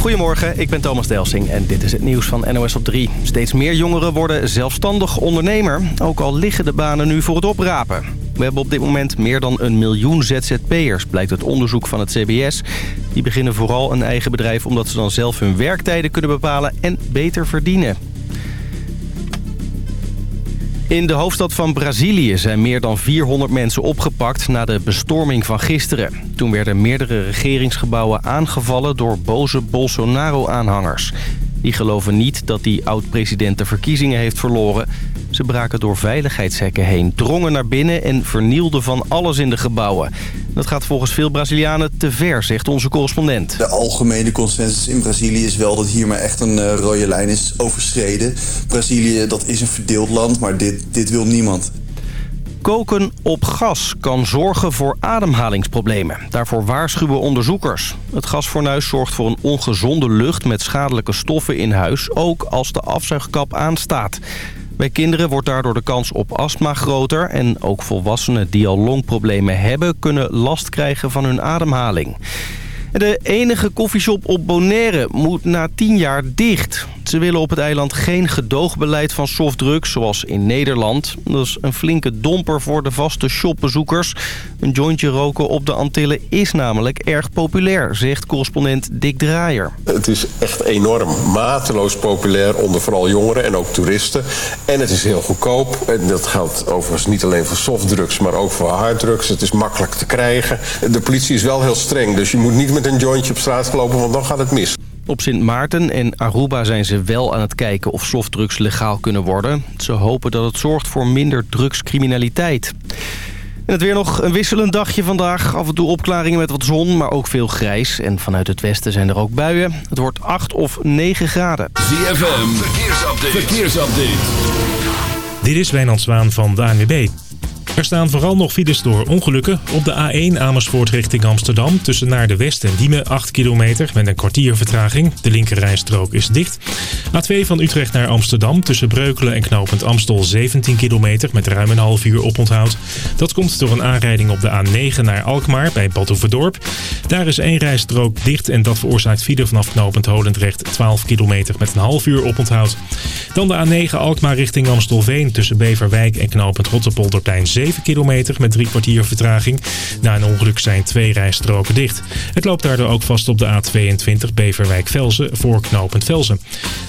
Goedemorgen, ik ben Thomas Delsing en dit is het nieuws van NOS op 3. Steeds meer jongeren worden zelfstandig ondernemer, ook al liggen de banen nu voor het oprapen. We hebben op dit moment meer dan een miljoen ZZP'ers, blijkt uit onderzoek van het CBS. Die beginnen vooral een eigen bedrijf omdat ze dan zelf hun werktijden kunnen bepalen en beter verdienen. In de hoofdstad van Brazilië zijn meer dan 400 mensen opgepakt na de bestorming van gisteren. Toen werden meerdere regeringsgebouwen aangevallen door boze Bolsonaro-aanhangers. Die geloven niet dat die oud-president de verkiezingen heeft verloren. Ze braken door veiligheidshekken heen, drongen naar binnen en vernielden van alles in de gebouwen. Dat gaat volgens veel Brazilianen te ver, zegt onze correspondent. De algemene consensus in Brazilië is wel dat hier maar echt een uh, rode lijn is overschreden. Brazilië, dat is een verdeeld land, maar dit, dit wil niemand. Koken op gas kan zorgen voor ademhalingsproblemen. Daarvoor waarschuwen onderzoekers. Het gasfornuis zorgt voor een ongezonde lucht met schadelijke stoffen in huis... ook als de afzuigkap aanstaat. Bij kinderen wordt daardoor de kans op astma groter... en ook volwassenen die al longproblemen hebben... kunnen last krijgen van hun ademhaling. De enige koffieshop op Bonaire moet na tien jaar dicht. Ze willen op het eiland geen gedoogbeleid van softdrugs zoals in Nederland. Dat is een flinke domper voor de vaste shopbezoekers. Een jointje roken op de Antillen is namelijk erg populair, zegt correspondent Dick Draaier. Het is echt enorm, mateloos populair onder vooral jongeren en ook toeristen. En het is heel goedkoop. En dat geldt overigens niet alleen voor softdrugs, maar ook voor harddrugs. Het is makkelijk te krijgen. De politie is wel heel streng, dus je moet niet met een jointje op straat lopen, want dan gaat het mis. Op Sint Maarten en Aruba zijn ze wel aan het kijken of softdrugs legaal kunnen worden. Ze hopen dat het zorgt voor minder drugscriminaliteit. En het weer nog een wisselend dagje vandaag. Af en toe opklaringen met wat zon, maar ook veel grijs. En vanuit het westen zijn er ook buien. Het wordt 8 of 9 graden. ZFM, verkeersupdate. verkeersupdate. Dit is Wijnand Zwaan van de ANWB. Er staan vooral nog files door ongelukken. Op de A1 Amersfoort richting Amsterdam tussen naar de West en Diemen 8 kilometer met een kwartier vertraging. De linkerrijstrook is dicht. A2 van Utrecht naar Amsterdam tussen Breukelen en Knopend Amstel 17 kilometer met ruim een half uur oponthoud. Dat komt door een aanrijding op de A9 naar Alkmaar bij Badhoevedorp. Daar is één rijstrook dicht en dat veroorzaakt file vanaf Knopend Holendrecht 12 kilometer met een half uur oponthoud. Dan de A9 Alkmaar richting Amstelveen tussen Beverwijk en Knopend Rotterpolderplein 7 kilometer met drie kwartier vertraging. Na een ongeluk zijn twee rijstroken dicht. Het loopt daardoor ook vast op de A22 Beverwijk-Velzen voor knooppunt Velzen.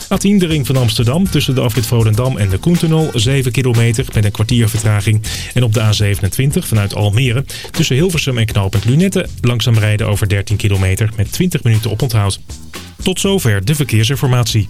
A10 de ring van Amsterdam tussen de afrit Volendam en de Koentunnel 7 kilometer met een kwartier vertraging. En op de A27 vanuit Almere tussen Hilversum en knooppunt Lunette langzaam rijden over 13 kilometer met 20 minuten oponthoud. Tot zover de verkeersinformatie.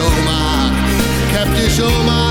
Vertrouwd. En zonder jou tegenaan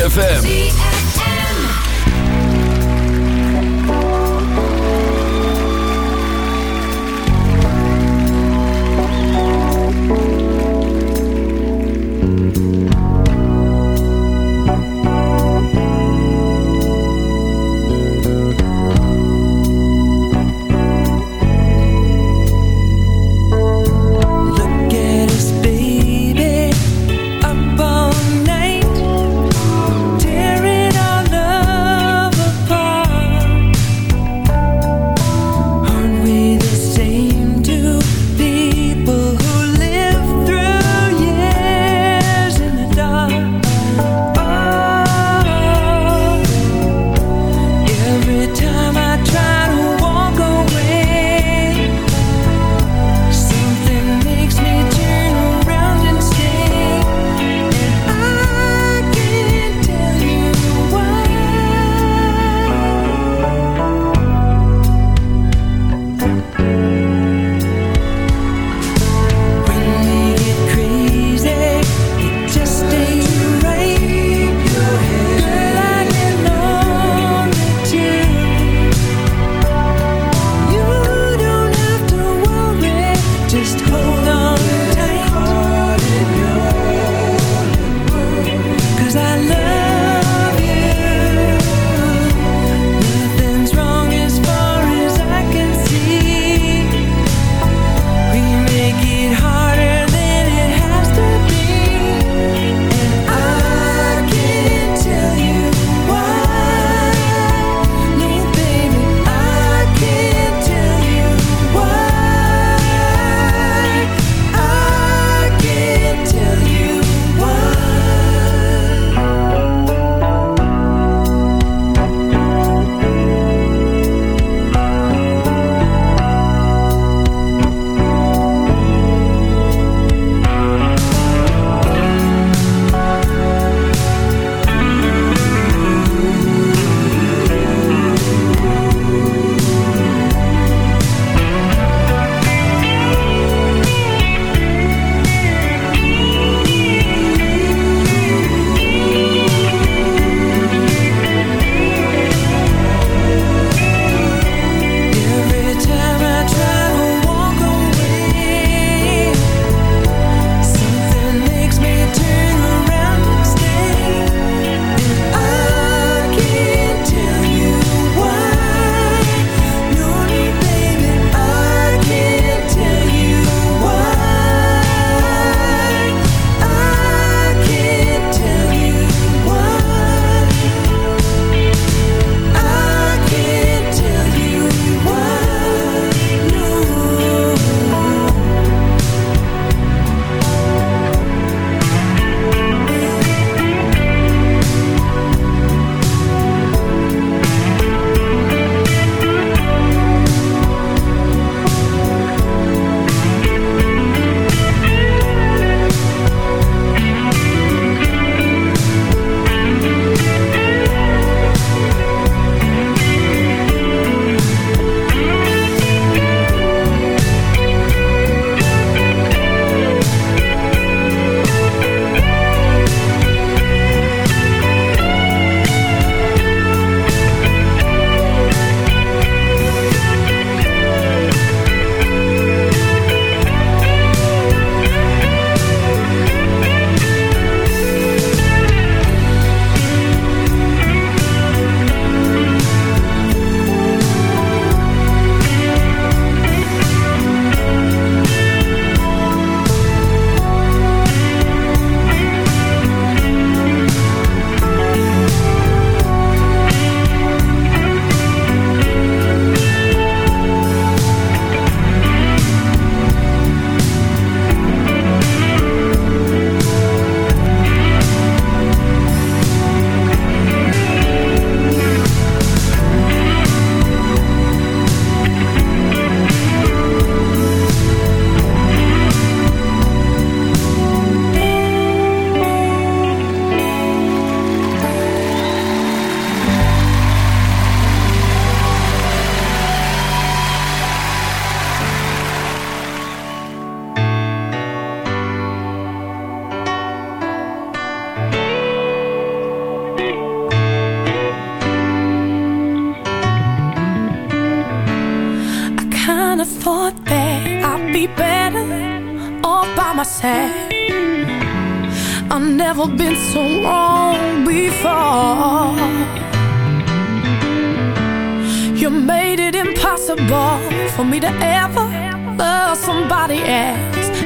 ZFM.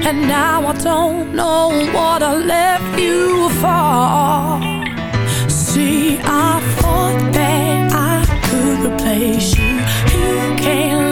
And now I don't know what I left you for. See, I thought that I could replace you. You can't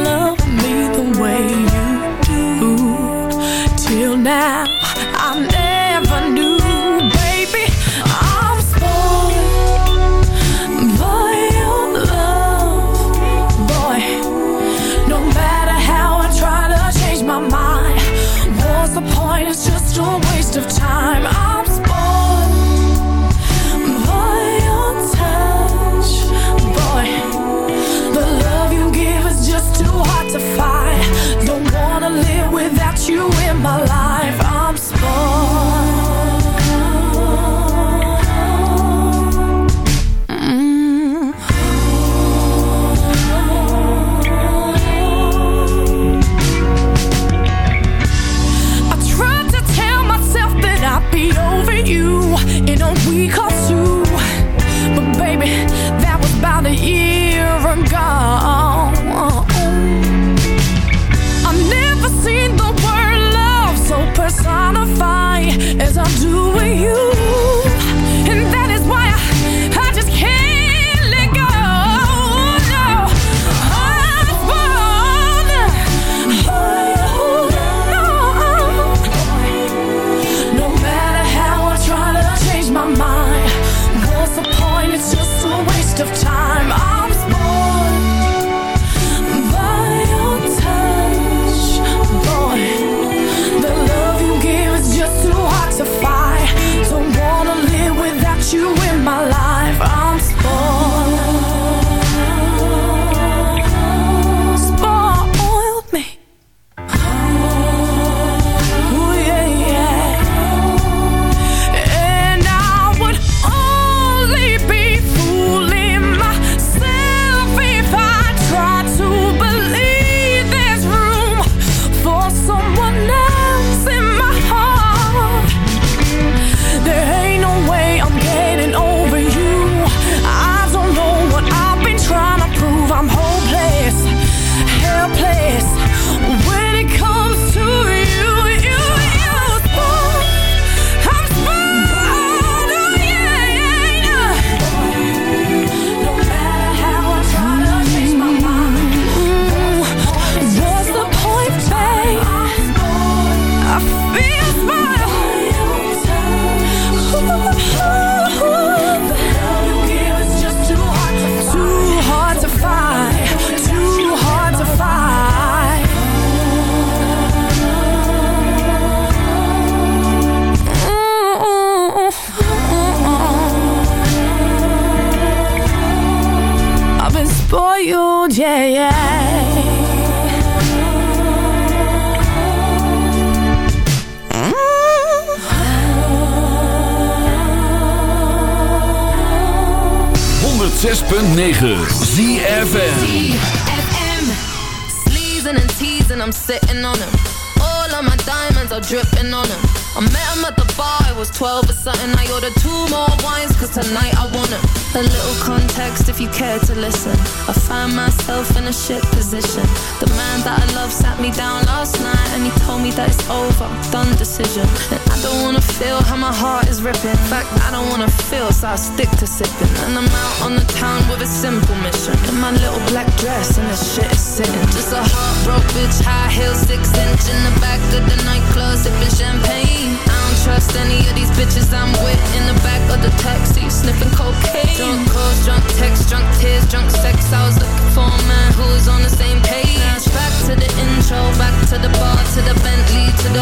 off done decision. And I don't wanna feel how my heart is ripping. In fact, I don't wanna feel, so I stick to sipping. And I'm out on the town with a simple mission. In my little black dress, and this shit is sitting. Just a heartbroken bitch, high heels, six inch in the back of the nightclub, sipping champagne. I don't trust any of these bitches I'm with in the back of the taxi, sniffing cocaine. Drunk calls, drunk texts, drunk tears, drunk sex. I was looking for a man who was on the same page. Back to the intro, back to the bar, to the Bentley, to the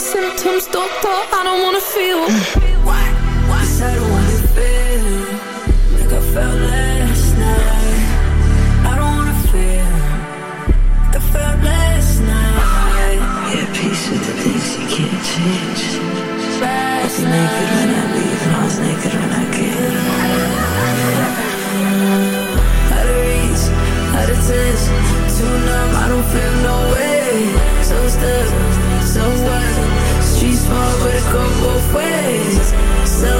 Symptoms, doctor. I don't wanna feel. don't feel no way. So stuck, so what? Street small, but it go both ways. So,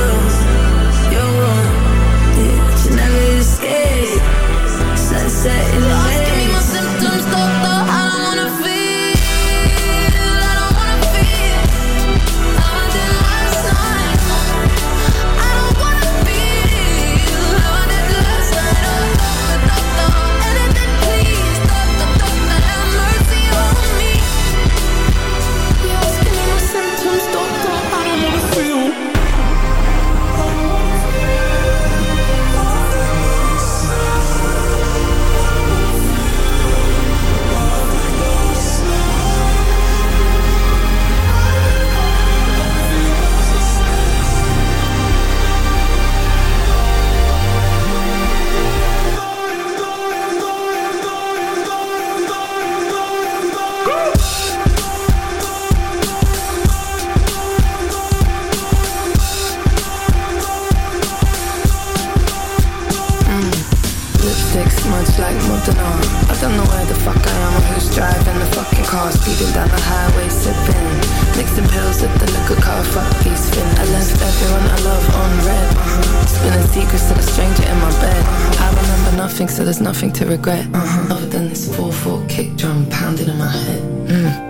nothing, so there's nothing to regret. Uh-huh. Other than this 4-4 kick drum pounding in my head. Mm.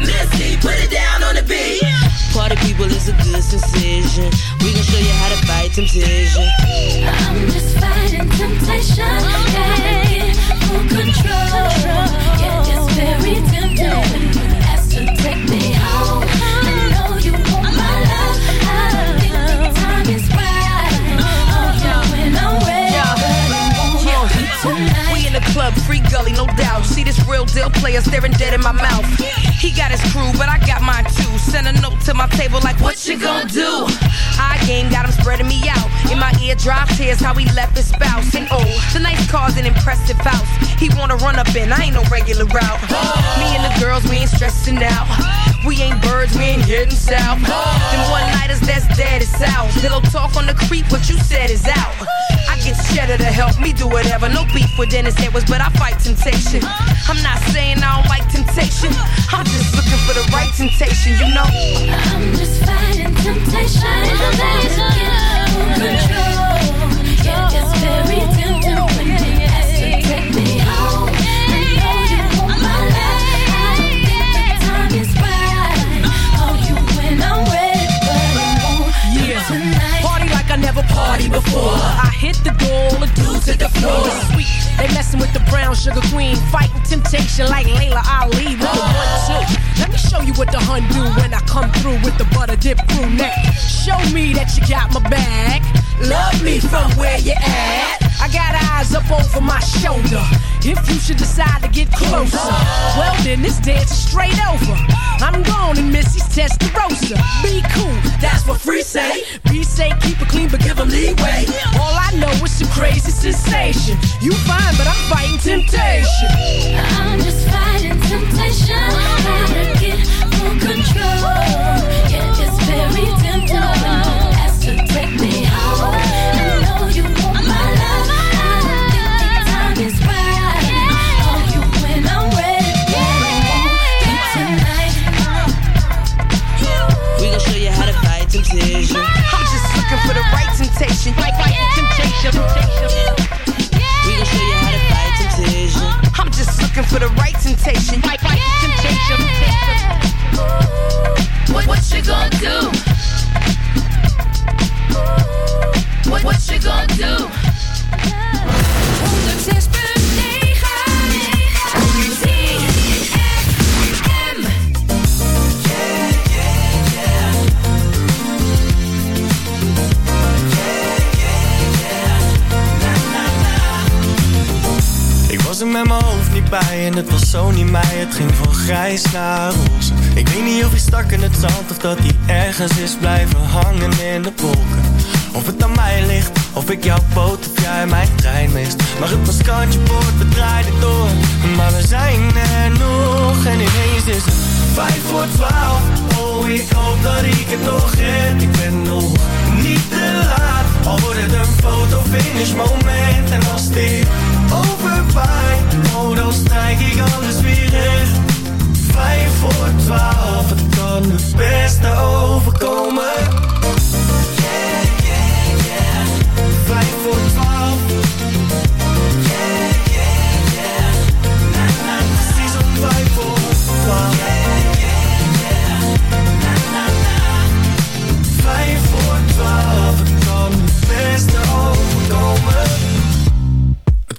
Missy, put it down on the beat. Party people is a good decision. We gon' show you how to fight temptation. I'm just fighting temptation. Yeah, full control. Yeah, it's very tempting. The club, free gully, no doubt. See this real deal player staring dead in my mouth. He got his crew, but I got mine too. Send a note to my table like, what you gonna do? I game got him spreading me out. In my ear drops, here's how he left his spouse. And oh, tonight's car's an impressive house. He wanna run up in, I ain't no regular route. Me and the girls, we ain't stressing out. We ain't birds, we ain't heading south. Them one nighters, that's dead is out. Pillow talk on the creep, what you said is out. Get cheddar to help me do whatever. No beef with Dennis Edwards, but I fight temptation. I'm not saying I don't like temptation. I'm just looking for the right temptation, you know. I'm just fighting temptation. Get full control. I before. I hit the door, the dudes hit the floor. They messing with the brown sugar queen, fighting temptation like Laila Ali with one two. Let me show you what the hun do when I come through with the butter dip crew neck. Show me that you got my back. Love me from where you at. I got eyes up over my shoulder. If you should decide to get closer, well then this dance is straight over. I'm gone and Missy's Testarossa. Be cool, that's what free say. Be safe, keep it clean but give give 'em leeway. All I know is some crazy sensation. You fine, but I'm fighting temptation. I'm just fighting temptation. Trying to get full control. Yeah, it's very tempting when to take me home. I know you want my love. I don't think the time is right. Oh, you when I'm ready, yeah, it won't tonight. We gon' show you how to fight temptation. I'm just looking for the right temptation. Right, right temptation. We gon' show you how to fight temptation. Uh-huh. I'm just looking for the right temptation. Temptation. What, what you gonna do? What, what you gonna do? Was er met mijn hoofd niet bij en het was zo niet mij. Het ging van grijs naar roze. Ik weet niet of hij stak in het zand Of dat hij ergens is blijven hangen in de wolken. Of het aan mij ligt, of ik jouw boot of jij mijn trein mist. Maar het was kantje boord, we draaiden door. Maar we zijn er nog en ineens is het Vijf voor twaalf, oh ik hoop dat ik het nog red. Ik ben nog niet te laat. Al wordt het een foto finish moment En als dit overwaait Oh dan strijk ik alles weer recht. Vijf voor twaalf, het kan het beste overkomen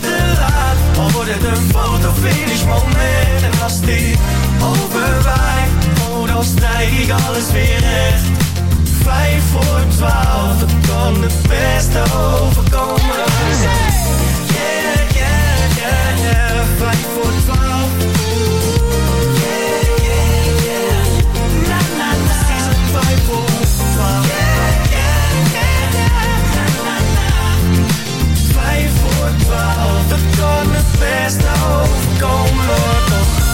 te laat. Al wordt het een foto finish moment En als dit overwaait Oh, dan strijk ik alles weer recht. Vijf voor twaalf Het kan het beste overkomen komen we toch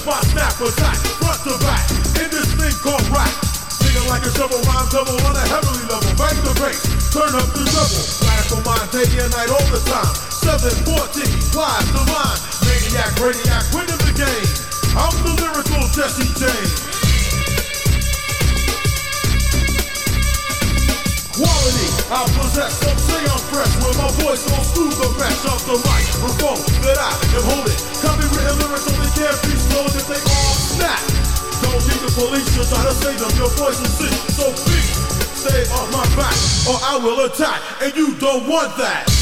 turn of the whip, I snap attack, front to back, in this thing called rap. Singing like a shovel, rhyme double on a heavenly level. Bang the bass, turn up the double. Radical mind, day and night all the time. 714, wise divine, maniac, radiac, winning the game. I'm the lyrical Jesse James. Quality, I possess, some say I'm fresh When my voice goes through the mesh of the microphone That I am holding. Copywritten lyrics only can't be stolen if they all snap. Don't need the police to try to save them Your voice is sick, so please Stay off my back or I will attack And you don't want that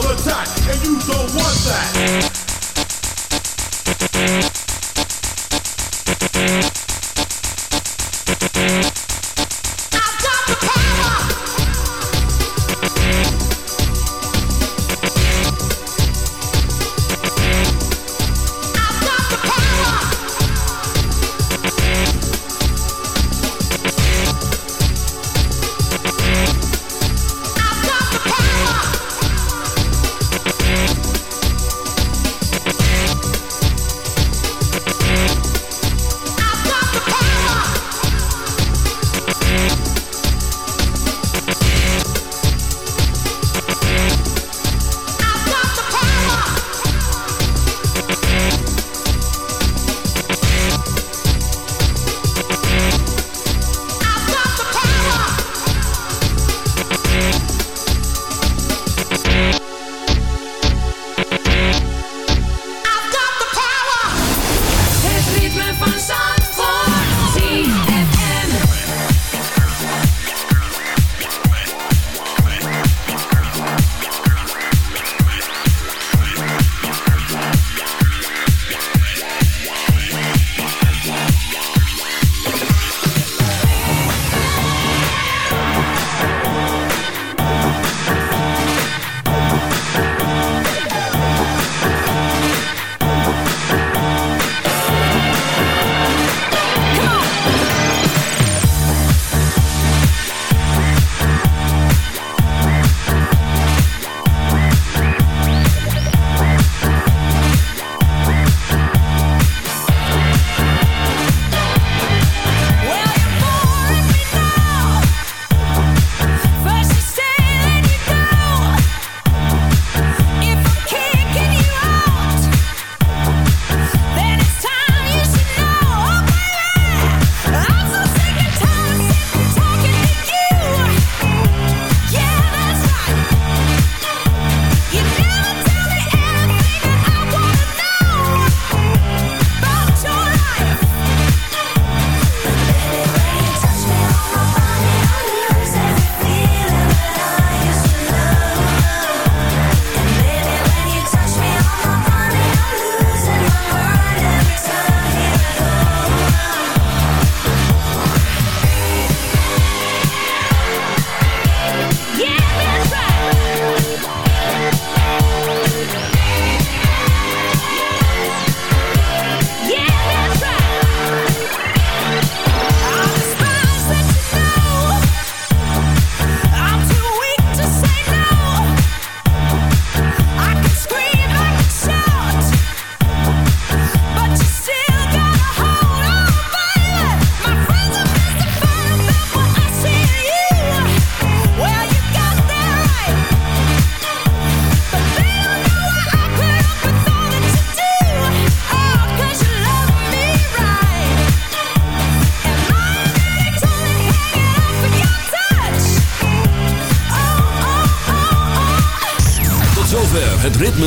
attack And you don't want that